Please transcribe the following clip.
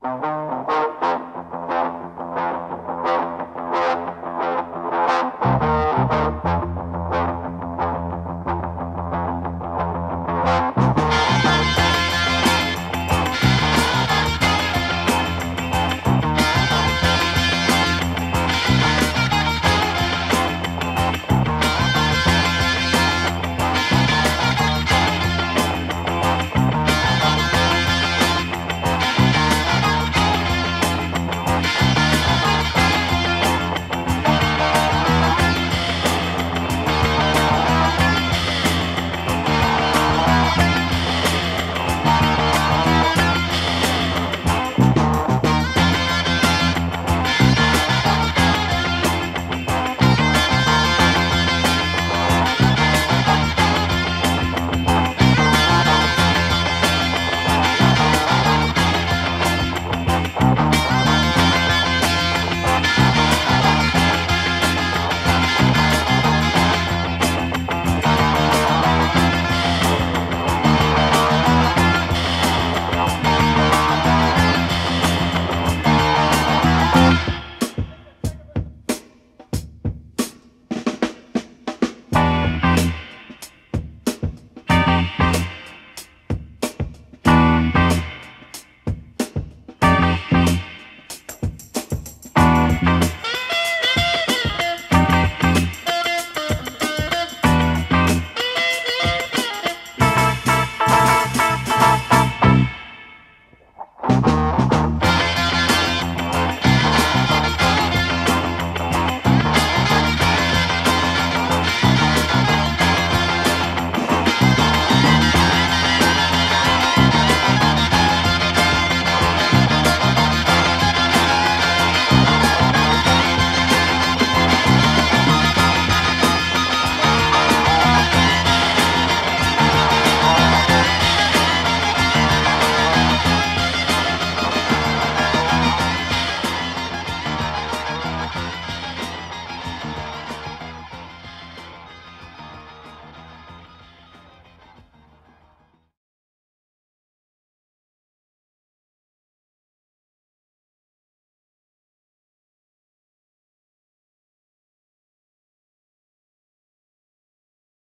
Música